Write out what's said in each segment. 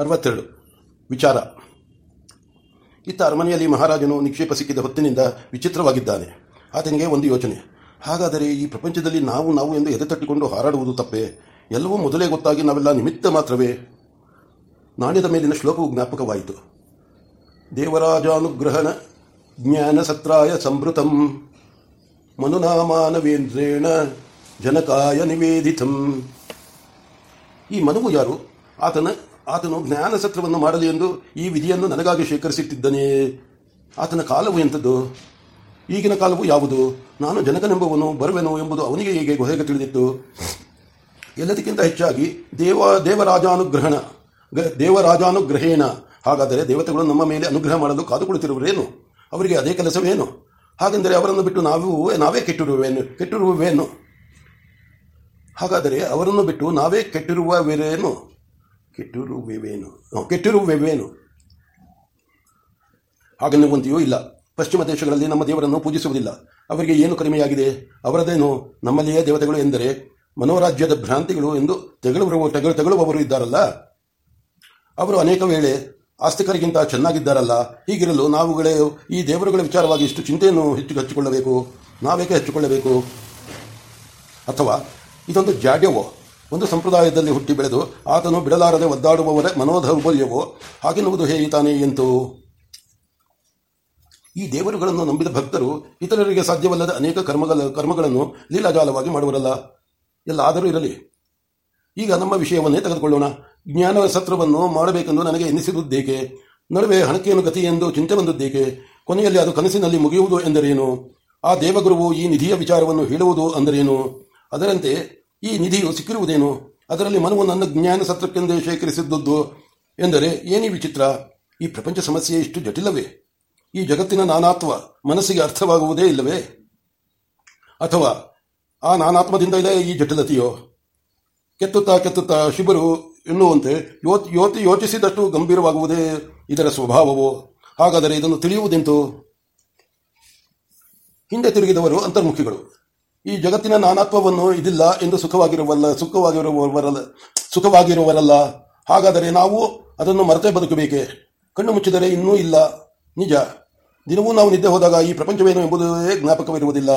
ಅರವತ್ತೆರಡು. ವಿಚಾರ. ಇತ್ತ ಅರಮನೆಯಲ್ಲಿ ಮಹಾರಾಜನು ನಿಕ್ಷೇಪ ಸಿಕ್ಕಿದ ಹೊತ್ತಿನಿಂದ ವಿಚಿತ್ರವಾಗಿದ್ದಾನೆ. ಆತನಿಗೆ ಒಂದು ಯೋಚನೆ. ಹಾಗಾದರೆ ಈ ಪ್ರಪಂಚದಲ್ಲಿ ನಾವು ನಾವು ಎಂದು ಎದೆ ತಟ್ಟಿಕೊಂಡು ಹಾರಾಡುವುದು ತಪ್ಪೇ? ಎಲ್ಲವೂ ಮೊದಲೇ ಗೊತ್ತಾಗಿ ನಾವೆಲ್ಲ ನಿಮಿತ್ತ ಮಾತ್ರವೇ? ನಾಣ್ಯದ ಮೇಲಿನ ಶ್ಲೋಕವು ಜ್ಞಾಪಕವಾಯಿತು. ದೇವರಾಜಾನುಗ್ರಹಣ ಜ್ಞಾನ ಸತ್ರಾಯ ಸಂಭೃತಂ ಮನುನಾಮಾನವೇಂದ್ರೇಣ ಜನಕಾಯ ನಿವೇದಿತಂ. ಈ ಮನುವು ಯಾರು? ಆತನ ಆತನು ಜ್ಞಾನ ಸತ್ರವನ್ನು ಮಾಡಲಿ ಎಂದು ಈ ವಿಧಿಯನ್ನು ನನಗಾಗಿ ಶೇಖರಿಸುತ್ತಿದ್ದನೇ ಆತನ ಕಾಲವು ಎಂಥದ್ದು? ಈಗಿನ ಕಾಲವು ಯಾವುದು? ನಾನು ಜನಕನೆಂಬುವನು, ಬರುವೆನು ಎಂಬುದು ಅವನಿಗೆ ಹೇಗೆ ಗೊಹೆಗೆ ತಿಳಿದಿತ್ತು? ಎಲ್ಲದಕ್ಕಿಂತ ಹೆಚ್ಚಾಗಿ ದೇವ, ದೇವರಾಜಾನುಗ್ರಹಣ ದೇವರಾಜಾನುಗ್ರಹೇಣ. ಹಾಗಾದರೆ ದೇವತೆಗಳು ನಮ್ಮ ಮೇಲೆ ಅನುಗ್ರಹ ಮಾಡಲು ಕಾದುಕೊಳ್ಳುತ್ತಿರುವರೇನು? ಅವರಿಗೆ ಅದೇ ಕೆಲಸವೇನು? ಹಾಗೆಂದರೆ ಅವರನ್ನು ಬಿಟ್ಟು ನಾವು, ನಾವೇ ಕೆಟ್ಟಿರುವೇನು ಕೆಟ್ಟಿರುವೇನು. ಹಾಗಾದರೆ ಅವರನ್ನು ಬಿಟ್ಟು ನಾವೇ ಕೆಟ್ಟಿರುವವೇನು ಕೆಟ್ಟಿರುವೆವೇನು ಹ್ಮ್, ಕೆಟ್ಟಿರುವೆವೇನು ಹಾಗೆನ್ನುವಂತೆಯೂ ಇಲ್ಲ. ಪಶ್ಚಿಮ ದೇಶಗಳಲ್ಲಿ ನಮ್ಮ ದೇವರನ್ನು ಪೂಜಿಸುವುದಿಲ್ಲ. ಅವರಿಗೆ ಏನು ಕಡಿಮೆಯಾಗಿದೆ? ಅವರದೇನು? ನಮ್ಮಲ್ಲಿಯೇ ದೇವತೆಗಳು ಎಂದರೆ ಮನೋರಾಜ್ಯದ ಭ್ರಾಂತಿಗಳು ಎಂದು ತೆಗಳುವ ತೆಗಳು ತೆಗಳುವವರು ಇದ್ದಾರಲ್ಲ? ಅವರು ಅನೇಕ ವೇಳೆ ಆಸ್ತಿಕರಿಗಿಂತ ಚೆನ್ನಾಗಿದ್ದಾರಲ್ಲ? ಹೀಗಿರಲು ನಾವುಗಳೇ ಈ ದೇವರುಗಳ ವಿಚಾರವಾಗಿ ಇಷ್ಟು ಚಿಂತೆಯನ್ನು ಹೆಚ್ಚು ಹಚ್ಚಿಕೊಳ್ಳಬೇಕು? ನಾವೇಕೆ ಹಚ್ಚಿಕೊಳ್ಳಬೇಕು? ಅಥವಾ ಇದೊಂದು ಜಾಡ್ಯವೋ? ಒಂದು ಸಂಪ್ರದಾಯದಲ್ಲಿ ಹುಟ್ಟಿ ಬೆಳೆದು ಆತನು ಬಿಡಲಾರದೆ ಒದ್ದಾಡುವವರ ಮನೋಧೌರ್ಬಲ್ಯವೋ ಹಾಗೆನ್ನುವುದು ಹೇಯಿತಾನೆ ತಾನೇ ಎಂತು? ಈ ದೇವರುಗಳನ್ನು ನಂಬಿದ ಭಕ್ತರು ಇತರರಿಗೆ ಸಾಧ್ಯವಲ್ಲದ ಅನೇಕ ಕರ್ಮಗಳ ಕರ್ಮಗಳನ್ನು ಲೀಲಾಜಾಲವಾಗಿ ಮಾಡುವರಲ್ಲ. ಎಲ್ಲ ಆದರೂ ಇರಲಿ. ಈಗ ನಮ್ಮ ವಿಷಯವನ್ನೇ ತೆಗೆದುಕೊಳ್ಳೋಣ. ಜ್ಞಾನ ಸತ್ರವನ್ನು ಮಾಡಬೇಕೆಂದು ನನಗೆ ಎನಿಸಿರುವುದೇಕೆ ನಡುವೆ ಹಣಕೆಯನ್ನು ಗತಿ ಎಂದು ಚಿಂತೆ ಬಂದದ್ದೇಕೆ? ಕೊನೆಯಲ್ಲಿ ಅದು ಕನಸಿನಲ್ಲಿ ಮುಗಿಯುವುದು ಎಂದರೇನು? ಆ ದೇವಗುರುವು ಈ ನಿಧಿಯ ವಿಚಾರವನ್ನು ಹೇಳುವುದು ಅಂದರೇನು? ಅದರಂತೆ ಈ ನಿಧಿಯು ಸಿಕ್ಕಿರುವುದೇನು? ಅದರಲ್ಲಿ ಮನವು ನನ್ನ ಜ್ಞಾನ ಸತ್ರಕ್ಕೆಂದೇ ಶೇಖರಿಸಿದ್ದದ್ದು ಎಂದರೆ ಏನಿ ವಿಚಿತ್ರ? ಈ ಪ್ರಪಂಚ ಸಮಸ್ಯೆ ಇಷ್ಟು ಜಟಿಲವೇ? ಈ ಜಗತ್ತಿನ ನಾನಾತ್ವ ಮನಸ್ಸಿಗೆ ಅರ್ಥವಾಗುವುದೇ ಇಲ್ಲವೇ? ಅಥವಾ ಆ ನಾನಾತ್ಮದಿಂದ ಇದೆ ಈ ಜಟಿಲತೆಯೋ? ಕೆತ್ತುತ್ತಾ ಕೆತ್ತುತ್ತಾ ಶಿಬರು ಎನ್ನುವಂತೆ ಯೋತ್ ಯೋತಿ ಯೋಚಿಸಿದಷ್ಟು ಗಂಭೀರವಾಗುವುದೇ ಇದರ ಸ್ವಭಾವವೋ? ಹಾಗಾದರೆ ಇದನ್ನು ತಿಳಿಯುವುದೆಂತು? ಹಿಂದೆ ತಿರುಗಿದವರು ಅಂತರ್ಮುಖಿಗಳು. ಈ ಜಗತ್ತಿನ ನಾನಾತ್ವವನ್ನು ಇದಿಲ್ಲ ಎಂದು ಸುಖವಾಗಿರುವಲ್ಲ, ಸುಖವಾಗಿರುವವರಲ್ಲ ಸುಖವಾಗಿರುವವರಲ್ಲ ಹಾಗಾದರೆ ನಾವು ಅದನ್ನು ಮರೆತೇ ಬದುಕಬೇಕೆ? ಕಣ್ಣು ಮುಚ್ಚಿದರೆ ಇನ್ನೂ ಇಲ್ಲ. ನಿಜ. ದಿನವೂ ನಾವು ನಿದ್ದೆ ಹೋದಾಗ ಈ ಪ್ರಪಂಚವೇನು ಎಂಬುದೇ ಜ್ಞಾಪಕವಿರುವುದಿಲ್ಲ.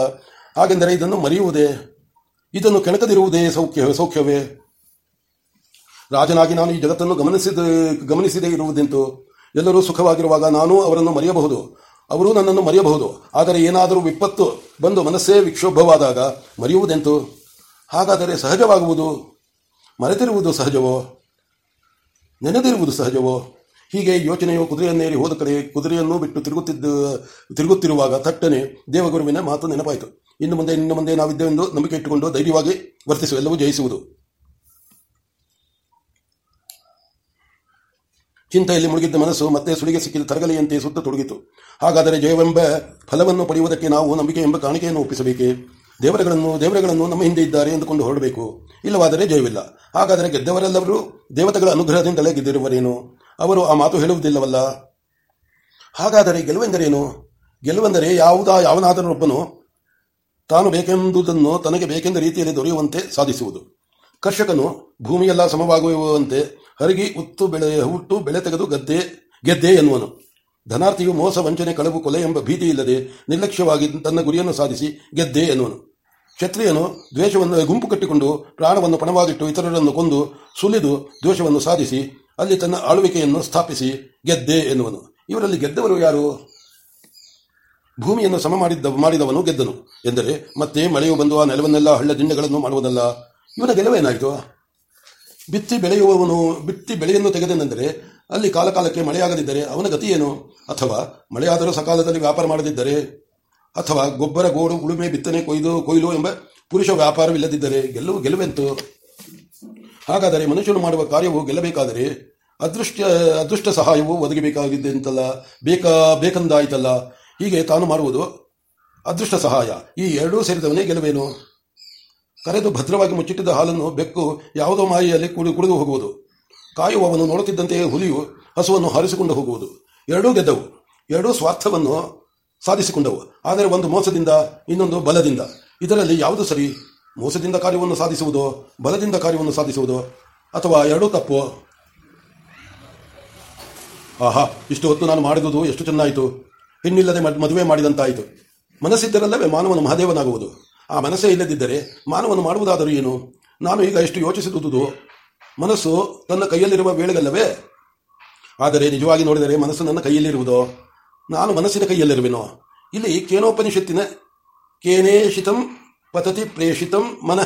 ಹಾಗೆಂದರೆ ಇದನ್ನು ಮರೆಯುವುದೇ? ಇದನ್ನು ಕೆಣಕದಿರುವುದೇ ಸೌಖ್ಯ, ಸೌಖ್ಯವೇ? ರಾಜನಾಗಿ ನಾನು ಈ ಜಗತ್ತನ್ನು ಗಮನಿಸಿದ, ಗಮನಿಸದೇ ಇರುವುದೆಂತು? ಎಲ್ಲರೂ ಸುಖವಾಗಿರುವಾಗ ನಾನು ಅವರನ್ನು ಮರೆಯಬಹುದು. ಅವರು ನನ್ನನ್ನು ಮರೆಯಬಹುದು. ಆದರೆ ಏನಾದರೂ ವಿಪತ್ತು ಬಂದು ಮನಸ್ಸೇ ವಿಕ್ಷೋಭವಾದಾಗ ಮರೆಯುವುದೆಂತು? ಹಾಗಾದರೆ ಸಹಜವಾಗುವುದು? ಮರೆತಿರುವುದು ಸಹಜವೋ? ನೆನೆದಿರುವುದು ಸಹಜವೋ? ಹೀಗೆ ಯೋಚನೆಯು ಕುದುರೆಯನ್ನೇರಿ ಹೋದ ಕಡೆ ಕುದುರೆಯನ್ನು ಬಿಟ್ಟು ತಿರುಗುತ್ತಿದ್ದ, ತಿರುಗುತ್ತಿರುವಾಗ ತಟ್ಟನೆ ದೇವಗುರುವಿನ ಮಾತು ನೆನಪಾಯಿತು. ಇನ್ನು ಮುಂದೆ ಇನ್ನು ಮುಂದೆ ನಾವಿದ್ದೇವೆಂದು ನಂಬಿಕೆ ಇಟ್ಟುಕೊಂಡು ಧೈರ್ಯವಾಗಿ ವರ್ತಿಸುವ ಎಲ್ಲವೂ ಜಯಿಸುವುದು. ಚಿಂತೆಯಲ್ಲಿ ಮುಳುಗಿದ್ದ ಮನಸ್ಸು ಮತ್ತೆ ಸುಳಿಗೆ ಸಿಕ್ಕಿದ ತರಗಲೆಯಂತೆ ಸುತ್ತ ತೊಡಗಿತು. ಹಾಗಾದರೆ ಜಯವೆಂಬ ಫಲವನ್ನು ಪಡೆಯುವುದಕ್ಕೆ ನಾವು ನಂಬಿಕೆ ಎಂಬ ಕಾಣಿಕೆಯನ್ನು ಒಪ್ಪಿಸಬೇಕೆ? ದೇವರುಗಳನ್ನು ದೇವರುಗಳನ್ನು ನಮ್ಮ ಹಿಂದೆ ಇದ್ದಾರೆ ಎಂದುಕೊಂಡು ಹೊರಡಬೇಕು. ಇಲ್ಲವಾದರೆ ಜಯವಿಲ್ಲ. ಹಾಗಾದರೆ ಗೆದ್ದವರೆಲ್ಲವರು ದೇವತೆಗಳ ಅನುಗ್ರಹದಿಂದಲೇ ಗೆದ್ದಿರುವರೇನು? ಅವರು ಆ ಮಾತು ಹೇಳುವುದಿಲ್ಲವಲ್ಲ? ಹಾಗಾದರೆ ಗೆಲುವೆಂದರೇನು? ಗೆಲುವೆಂದರೆ ಯಾವುದಾ ಯಾವನಾದರೊಬ್ಬನು ತಾನು ಬೇಕೆಂಬುದನ್ನು ತನಗೆ ಬೇಕೆಂದ ರೀತಿಯಲ್ಲಿ ದೊರೆಯುವಂತೆ ಸಾಧಿಸುವುದು. ಕರ್ಷಕನು ಭೂಮಿಯೆಲ್ಲ ಸಮವಾಗುವಂತೆ ಹರಗಿ ಉತ್ತು ಬೆಳೆ ಹುಟ್ಟು ಬೆಳೆ ತೆಗೆದು ಗದ್ದೆ, ಗೆದ್ದೆ ಎನ್ನುವನು. ಧನಾರ್ಥಿಯು ಮೋಸ ವಂಚನೆ ಕಳವು ಕೊಲೆ ಎಂಬ ಭೀತಿ ಇಲ್ಲದೆ ನಿರ್ಲಕ್ಷ್ಯವಾಗಿ ತನ್ನ ಗುರಿಯನ್ನು ಸಾಧಿಸಿ ಗೆದ್ದೆ ಎನ್ನುವನು. ಕ್ಷತ್ರಿಯನು ದ್ವೇಷವನ್ನು, ಗುಂಪು ಕಟ್ಟಿಕೊಂಡು ಪ್ರಾಣವನ್ನು ಪಣವಾಗಿಟ್ಟು ಇತರರನ್ನು ಕೊಂದು ಸುಲಿದು ದ್ವೇಷವನ್ನು ಸಾಧಿಸಿ ಅಲ್ಲಿ ತನ್ನ ಆಳ್ವಿಕೆಯನ್ನು ಸ್ಥಾಪಿಸಿ ಗೆದ್ದೆ ಎನ್ನುವನು. ಇವರಲ್ಲಿ ಗೆದ್ದವರು ಯಾರು? ಭೂಮಿಯನ್ನು ಸಮ ಮಾಡಿದ್ದ, ಮಾಡಿದವನು ಗೆದ್ದನು. ಎಂದರೆ ಮತ್ತೆ ಮಳೆಯು ಬಂದು ಆ ನೆಲವನ್ನೆಲ್ಲ ಹಳ್ಳ ದಿಂಡೆಗಳನ್ನು ಮಾಡುವುದಲ್ಲ. ಇವನ ಗೆಲುವೇನಾಯಿತು? ಬಿತ್ತಿ ಬೆಳೆಯುವವನು ಬಿತ್ತಿ ಬೆಳೆಯನ್ನು ತೆಗೆದನೆಂದರೆ ಅಲ್ಲಿ ಕಾಲಕಾಲಕ್ಕೆ ಮಳೆಯಾಗದಿದ್ದರೆ ಅವನ ಗತಿಯೇನು ಅಥವಾ ಮಳೆಯಾದರೂ ಸಕಾಲದಲ್ಲಿ ವ್ಯಾಪಾರ ಮಾಡದಿದ್ದರೆ? ಅಥವಾ ಗೊಬ್ಬರ, ಗೋಡು, ಉಳುಮೆ, ಬಿತ್ತನೆ, ಕೊಯ್ದು, ಕೊಯ್ಲು ಎಂಬ ಪುರುಷ ವ್ಯಾಪಾರವಿಲ್ಲದಿದ್ದರೆ ಗೆಲ್ಲುವು ಗೆಲುವೆಂತು? ಹಾಗಾದರೆ ಮನುಷ್ಯನು ಮಾಡುವ ಕಾರ್ಯವು ಗೆಲ್ಲಬೇಕಾದರೆ ಅದೃಷ್ಟ ಅದೃಷ್ಟ ಸಹಾಯವು ಒದಗಬೇಕಾಗಿದೆ ಅಂತಲ್ಲ? ಬೇಕಾ, ಬೇಕಂದಾಯಿತಲ್ಲ? ಹೀಗೆ ತಾನು ಮಾಡುವುದು ಅದೃಷ್ಟ ಸಹಾಯ. ಈ ಎರಡೂ ಸೇರಿದವನೇ ಗೆಲುವೇನು? ಕರೆದು ಭದ್ರವಾಗಿ ಮುಚ್ಚಿಟ್ಟಿದ್ದ ಹಾಲನ್ನು ಬೆಕ್ಕು ಯಾವುದೋ ಮಾಯಿಯಲ್ಲಿ ಕುಡಿ ಕುಡಿದು ಹೋಗುವುದು. ಕಾಯುವವನು ನೋಡುತ್ತಿದ್ದಂತೆಯೇ ಹುಲಿಯು ಹಸುವನ್ನು ಹಾರಿಸಿಕೊಂಡು ಹೋಗುವುದು. ಎರಡೂ ಗೆದ್ದವು. ಎರಡೂ ಸ್ವಾರ್ಥವನ್ನು ಸಾಧಿಸಿಕೊಂಡವು. ಆದರೆ ಒಂದು ಮೋಸದಿಂದ, ಇನ್ನೊಂದು ಬಲದಿಂದ. ಇದರಲ್ಲಿ ಯಾವುದು ಸರಿ? ಮೋಸದಿಂದ ಕಾರ್ಯವನ್ನು ಸಾಧಿಸುವುದೋ, ಬಲದಿಂದ ಕಾರ್ಯವನ್ನು ಸಾಧಿಸುವುದೋ, ಅಥವಾ ಎರಡೂ ತಪ್ಪು? ಆಹಾ, ಇಷ್ಟು ಹೊತ್ತು ನಾನು ಮಾಡಿದುದು ಎಷ್ಟು ಚೆನ್ನಾಯಿತು. ಹೆಣ್ಣಿಲ್ಲದೆ ಮದ್- ಮದುವೆ ಮಾಡಿದಂತಾಯಿತು. ಮನಸ್ಸಿದ್ದರಲ್ಲವೇ ಮಾನವನ ಮಹಾದೇವನಾಗುವುದು. ಆ ಮನಸ್ಸೇ ಇಲ್ಲದಿದ್ದರೆ ಮಾನವನು ಮಾಡುವುದಾದರೂ ಏನು? ನಾನು ಈಗ ಎಷ್ಟು ಯೋಚಿಸಿದುದು ಮನಸ್ಸು ತನ್ನ ಕೈಯಲ್ಲಿರುವ ವೇಳೆಗಲ್ಲವೇ? ಆದರೆ ನಿಜವಾಗಿ ನೋಡಿದರೆ ಮನಸ್ಸು ನನ್ನ ಕೈಯಲ್ಲಿರುವುದೋ? ನಾನು ಮನಸ್ಸಿನ ಕೈಯಲ್ಲಿರುವೆನೋ? ಇಲ್ಲಿ ಕೇನೋಪನಿಷತ್ತಿನ ಕೇನೇಷಿತಂ ಪತತಿ ಪ್ರೇಷಿತಂ ಮನ.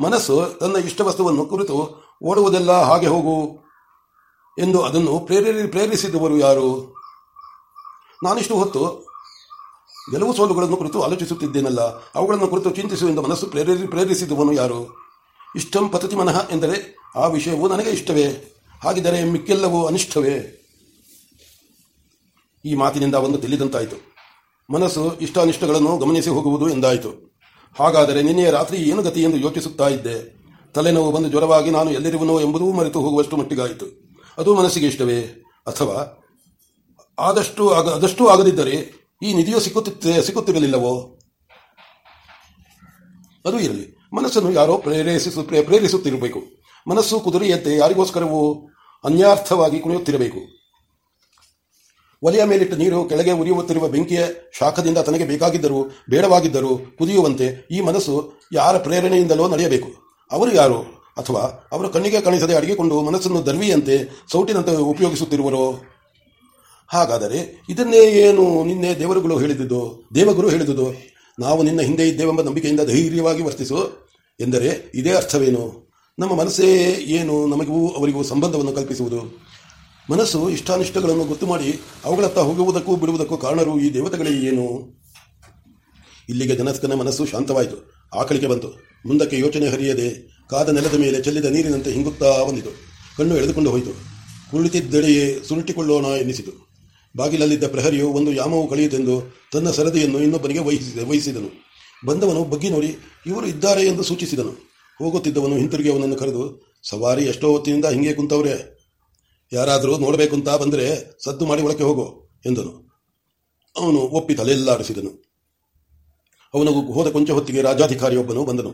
ಮನಸ್ಸು ತನ್ನ ಇಷ್ಟ ವಸ್ತುವನ್ನು ಕುರಿತು ಓಡುವುದೆಲ್ಲ ಹಾಗೆ ಹೋಗು ಎಂದು ಅದನ್ನು ಪ್ರೇರಿ ಪ್ರೇರಿಸಿದವರು ಯಾರು? ನಾನಿಷ್ಟು ಹೊತ್ತು ಗೆಲುವು ಸೋಲುಗಳನ್ನು ಕುರಿತು ಆಲೋಚಿಸುತ್ತಿದ್ದೇನಲ್ಲ, ಅವುಗಳನ್ನು ಕುರಿತು ಚಿಂತಿಸು ಎಂದು ಮನಸ್ಸು ಪ್ರೇರೇರಿ ಪ್ರೇರಿಸಿದವನು ಯಾರು? ಇಷ್ಟಂ ಪತತಿ ಮನಃ ಎಂದರೆ ಆ ವಿಷಯವು ನನಗೆ ಇಷ್ಟವೇ? ಹಾಗಿದ್ದರೆ ಮಿಕ್ಕೆಲ್ಲವೂ ಅನಿಷ್ಟವೇ? ಈ ಮಾತಿನಿಂದ ಒಂದು ತಿಳಿದಂತಾಯಿತು. ಮನಸ್ಸು ಇಷ್ಟಾನಿಷ್ಟಗಳನ್ನು ಗಮನಿಸಿ ಹೋಗುವುದು ಎಂದಾಯಿತು. ಹಾಗಾದರೆ ನಿನ್ನೆಯ ರಾತ್ರಿ ಏನು ಗತಿ ಎಂದು ಯೋಚಿಸುತ್ತಾ ಇದ್ದೆ? ತಲೆನೋವು ಬಂದು ಜ್ವರವಾಗಿ ನಾನು ಎಲ್ಲಿರುವನೋ ಎಂಬುದೂ ಮರೆತು ಹೋಗುವಷ್ಟು ಮಟ್ಟಿಗಾಯಿತು. ಅದು ಮನಸ್ಸಿಗೆ ಇಷ್ಟವೇ? ಅಥವಾ ಆದಷ್ಟು ಆಗ ಆಗದಿದ್ದರೆ ಈ ನಿಧಿಯು ಸಿಕ್ಕುತ್ತಿತ್ತೆ, ಸಿಕ್ಕುತ್ತಿರಲಿಲ್ಲವೋ? ಅದು ಇರಲಿ. ಮನಸ್ಸನ್ನು ಯಾರೋ ಪ್ರೇರೇಸಿಸು ಪ್ರೇರಿಸುತ್ತಿರಬೇಕು. ಮನಸ್ಸು ಕುದುರೆಯಂತೆ ಯಾರಿಗೋಸ್ಕರವೂ ಅನ್ಯಾರ್ಥವಾಗಿ ಕುಣಿಯುತ್ತಿರಬೇಕು. ಒಲೆಯ ಮೇಲಿಟ್ಟ ನೀರು ಕೆಳಗೆ ಉರಿಯುತ್ತಿರುವ ಬೆಂಕಿಯ ಶಾಖದಿಂದ ತನಗೆ ಬೇಕಾಗಿದ್ದರೂ, ಬೇಡವಾಗಿದ್ದರೂ ಕುದಿಯುವಂತೆ ಈ ಮನಸ್ಸು ಯಾರ ಪ್ರೇರಣೆಯಿಂದಲೋ ನಡೆಯಬೇಕು. ಅವರು ಯಾರು? ಅಥವಾ ಅವರ ಕಣ್ಣಿಗೆ ಕಾಣಿಸದೆ ಅಡಗಿಕೊಂಡು ಮನಸ್ಸನ್ನು ದರ್ವಿಯಂತೆ ಸೌಟಿನಂತೆ ಉಪಯೋಗಿಸುತ್ತಿರುವರೋ? ಹಾಗಾದರೆ ಇದನ್ನೇ ಏನು ನಿನ್ನೆ ದೇವರುಗಳು ಹೇಳಿದುದು, ದೇವಗುರು ಹೇಳಿದುದು? ನಾವು ನಿನ್ನ ಹಿಂದೆ ಇದ್ದೇವೆಂಬ ನಂಬಿಕೆಯಿಂದ ಧೈರ್ಯವಾಗಿ ವರ್ತಿಸು. ಎಂದರೆ ಇದೇ ಅರ್ಥವೇನು? ನಮ್ಮ ಮನಸ್ಸೇ ಏನು? ನಮಗೂ ಅವರಿಗೂ ಸಂಬಂಧವನ್ನು ಕಲ್ಪಿಸುವುದು. ಮನಸ್ಸು ಇಷ್ಟಾನಿಷ್ಟಗಳನ್ನು ಗೊತ್ತು ಮಾಡಿ ಅವುಗಳತ್ತ ಹೋಗುವುದಕ್ಕೂ ಬಿಡುವುದಕ್ಕೂ ಕಾರಣರು ಈ ದೇವತೆಗಳೇ ಏನು? ಇಲ್ಲಿಗೆ ಜನಸ್ಕನ ಮನಸ್ಸು ಶಾಂತವಾಯಿತು. ಆಕಳಿಕೆ ಬಂತು. ಮುಂದಕ್ಕೆ ಯೋಚನೆ ಹರಿಯದೆ ಕಾದ ನೆಲದ ಮೇಲೆ ಚೆಲ್ಲಿದ ನೀರಿನಂತೆ ಹಿಂಗುತ್ತಾ ಬಂದಿತು. ಕಣ್ಣು ಎಳೆದುಕೊಂಡು ಹೋಯಿತು. ಕುಳಿತಿದ್ದಡೆಯೇ ಸುರುಟಿಕೊಳ್ಳೋಣ ಎನ್ನಿಸಿತು. ಬಾಗಿಲಲ್ಲಿದ್ದ ಪ್ರಹರಿಯು ಒಂದು ಯಾಮವು ಕಳೆಯಿತೆಂದು ತನ್ನ ಸರದಿಯನ್ನು ಇನ್ನೊಬ್ಬನಿಗೆ ವಹಿಸಿದ, ವಹಿಸಿದನು. ಬಂದವನು ಬಗ್ಗಿ ನೋಡಿ, ಇವರು ಇದ್ದಾರೆ ಎಂದು ಸೂಚಿಸಿದನು. ಹೋಗುತ್ತಿದ್ದವನು ಹಿಂತಿರುಗಿ ಅವನನ್ನು ಕರೆದು, ಸವಾರಿ ಎಷ್ಟೋ ಹೊತ್ತಿನಿಂದ ಹಿಂಗೆ ಕುಂತವ್ರೆ. ಯಾರಾದರೂ ನೋಡಬೇಕು ಅಂತ ಬಂದರೆ ಸದ್ದು ಮಾಡಿ ಒಳಕ್ಕೆ ಹೋಗು, ಎಂದನು. ಅವನು ಒಪ್ಪಿ ತಲೆಯಲ್ಲಾಡಿಸಿದನು. ಅವನು ಹೋದ ಕೊಂಚ ಹೊತ್ತಿಗೆ ರಾಜಾಧಿಕಾರಿಯೊಬ್ಬನು ಬಂದನು.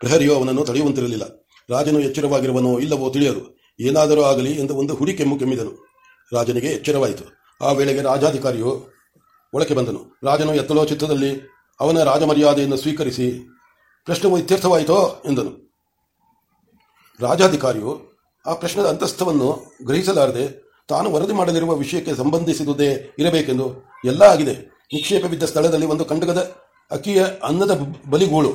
ಪ್ರಹರಿಯು ಅವನನ್ನು ತಡೆಯುವಂತಿರಲಿಲ್ಲ. ರಾಜನು ಎಚ್ಚರವಾಗಿರುವನೋ ಇಲ್ಲವೋ ತಿಳಿಯದು. ಏನಾದರೂ ಆಗಲಿ ಎಂದು ಒಂದು ಹುಡಿ ಕೆಮ್ಮು ಕೆಮ್ಮಿದನು. ರಾಜನಿಗೆ ಎಚ್ಚರವಾಯಿತು. ಆ ವೇಳೆಗೆ ರಾಜಾಧಿಕಾರಿಯು ಒಳಕ್ಕೆ ಬಂದನು. ರಾಜನು ಎತ್ತಲೋ ಚಿತ್ರದಲ್ಲಿ ಅವನ ರಾಜಮರ್ಯಾದೆಯನ್ನು ಸ್ವೀಕರಿಸಿ, ಪ್ರಶ್ನವು ಇತ್ಯರ್ಥವಾಯಿತೋ? ಎಂದನು. ರಾಜಾಧಿಕಾರಿಯು ಆ ಪ್ರಶ್ನದ ಅಂತಸ್ಥವನ್ನು ಗ್ರಹಿಸಲಾರದೆ, ತಾನು ವರದಿ ಮಾಡಲಿರುವ ವಿಷಯಕ್ಕೆ ಸಂಬಂಧಿಸಿದುದೇ ಇರಬೇಕೆಂದು ಎಲ್ಲ ಆಗಿದೆ. ನಿಕ್ಷೇಪವಿದ್ದ ಸ್ಥಳದಲ್ಲಿ ಒಂದು ಕಂಡಗದ ಅಕ್ಕಿಯ ಅನ್ನದ ಬಲಿಗೂಳು.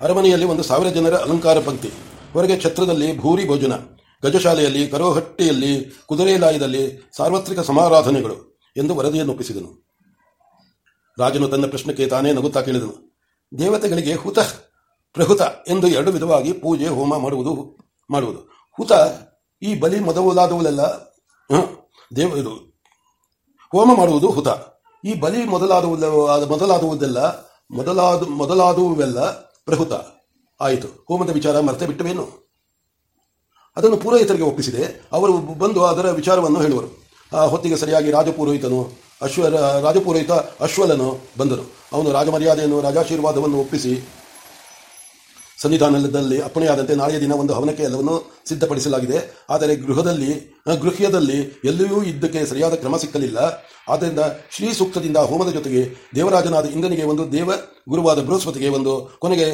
ಅರಮನೆಯಲ್ಲಿ ಒಂದು ಸಾವಿರ ಜನರ ಅಲಂಕಾರ ಪಂಕ್ತಿ. ಹೊರಗೆ ಛತ್ರದಲ್ಲಿ ಭೂರಿ ಭೋಜನ. ಗಜಶಾಲೆಯಲ್ಲಿ, ಕರೋಹಟ್ಟಿಯಲ್ಲಿ, ಕುದುರೆಲಾಯದಲ್ಲಿ ಸಾರ್ವತ್ರಿಕ ಸಮಾರಾಧನೆಗಳು ಎಂದು ವರದಿಯನ್ನು ಒಪ್ಪಿಸಿದನು. ರಾಜನು ತನ್ನ ಪ್ರಶ್ನೆಗೆ ತಾನೇ ನಗುತ್ತಾ ಕೇಳಿದನು. ದೇವತೆಗಳಿಗೆ ಹುತ, ಪ್ರಹುತ ಎಂದು ಎರಡು ವಿಧವಾಗಿ ಪೂಜೆ, ಹೋಮ ಮಾಡುವುದು ಮಾಡುವುದು. ಹುತ, ಈ ಬಲಿ ಮೊದಲಾದವಲ್ಲ ದೇವ, ಇದು, ಹೋಮ ಮಾಡುವುದು ಹುತ. ಈ ಬಲಿ ಮೊದಲಾದವು ಮೊದಲಾದುವುದೆಲ್ಲ, ಮೊದಲಾದ ಮೊದಲಾದುವೆಲ್ಲ ಪ್ರಹುತ. ಆಯಿತು. ಹೋಮದ ವಿಚಾರ ಮರ್ತೆ ಬಿಟ್ಟವೇನು? ಅದನ್ನು ಪುರೋಹಿತರಿಗೆ ಒಪ್ಪಿಸಿದೆ. ಅವರು ಬಂದು ಅದರ ವಿಚಾರವನ್ನು ಹೇಳುವರು. ಆ ಹೊತ್ತಿಗೆ ಸರಿಯಾಗಿ ರಾಜಪುರೋಹಿತನು ಅಶ್ವ, ರಾಜಪುರೋಹಿತ ಅಶ್ವಲನು ಬಂದರು. ಅವನು ರಾಜಮರ್ಯಾದೆಯನ್ನು, ರಾಜಾಶೀರ್ವಾದವನ್ನು ಒಪ್ಪಿಸಿ ಸನ್ನಿಧಾನದಲ್ಲಿ ಅಪ್ಪಣೆಯಾದಂತೆ ನಾಳೆಯ ದಿನ ಒಂದು ಹವನಕ್ಕೆ ಎಲ್ಲವನ್ನು ಸಿದ್ಧಪಡಿಸಲಾಗಿದೆ. ಆದರೆ ಗೃಹದಲ್ಲಿ ಗೃಹ್ಯದಲ್ಲಿ ಎಲ್ಲಿಯೂ ಇದ್ದಕ್ಕೆ ಸರಿಯಾದ ಕ್ರಮ ಸಿಕ್ಕಲಿಲ್ಲ. ಆದ್ದರಿಂದ ಶ್ರೀ ಸೂಕ್ತದಿಂದ ಹೋಮದ ಜೊತೆಗೆ ದೇವರಾಜನಾದ ಇಂದ್ರನಿಗೆ ಒಂದು ದೇವ ಗುರುವಾದ ಬೃಹಸ್ಪತಿಗೆ ಒಂದು ಕೊನೆಗೆ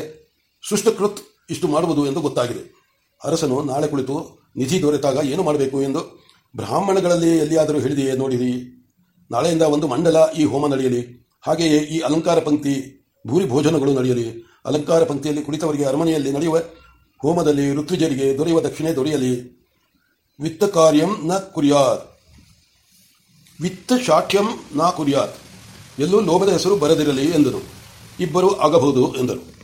ಸೃಷ್ಟಕೃತ್ ಇಷ್ಟು ಮಾಡುವುದು ಎಂದು ಗೊತ್ತಾಗಿದೆ. ಅರಸನು ನಾಳೆ ಕುಳಿತು ನಿಧಿ ದೊರೆತಾಗ ಏನು ಮಾಡಬೇಕು ಎಂದು ಬ್ರಾಹ್ಮಣಗಳಲ್ಲಿ ಎಲ್ಲಿಯಾದರೂ ಹೇಳಿದೆಯೇ ನೋಡಿರಿ. ನಾಳೆಯಿಂದ ಒಂದು ಮಂಡಲ ಈ ಹೋಮ ನಡೆಯಲಿ. ಹಾಗೆಯೇ ಈ ಅಲಂಕಾರ ಪಂಕ್ತಿ, ಭೂರಿ ಭೋಜನಗಳು ನಡೆಯಲಿ. ಅಲಂಕಾರ ಪಂಕ್ತಿಯಲ್ಲಿ ಕುಳಿತವರಿಗೆ ಅರಮನೆಯಲ್ಲಿ ನಡೆಯುವ ಹೋಮದಲ್ಲಿ ಋತುಜರಿಗೆ ದೊರೆಯುವ ದಕ್ಷಿಣೆ ದೊರೆಯಲಿ. ವಿತ್ತ ಕಾರ್ಯಂ ನ ಕುರ್ಯಾತ್. ವಿತ್ತ ಶಾಠ್ಯಂ ನ ಕುರ್ಯಾತ್. ಎಲ್ಲೂ ಲೋಭದ ಹೆಸರು ಬರದಿರಲಿ ಎಂದರು ಇಬ್ಬರು ಆಗಬಹುದು ಎಂದರು.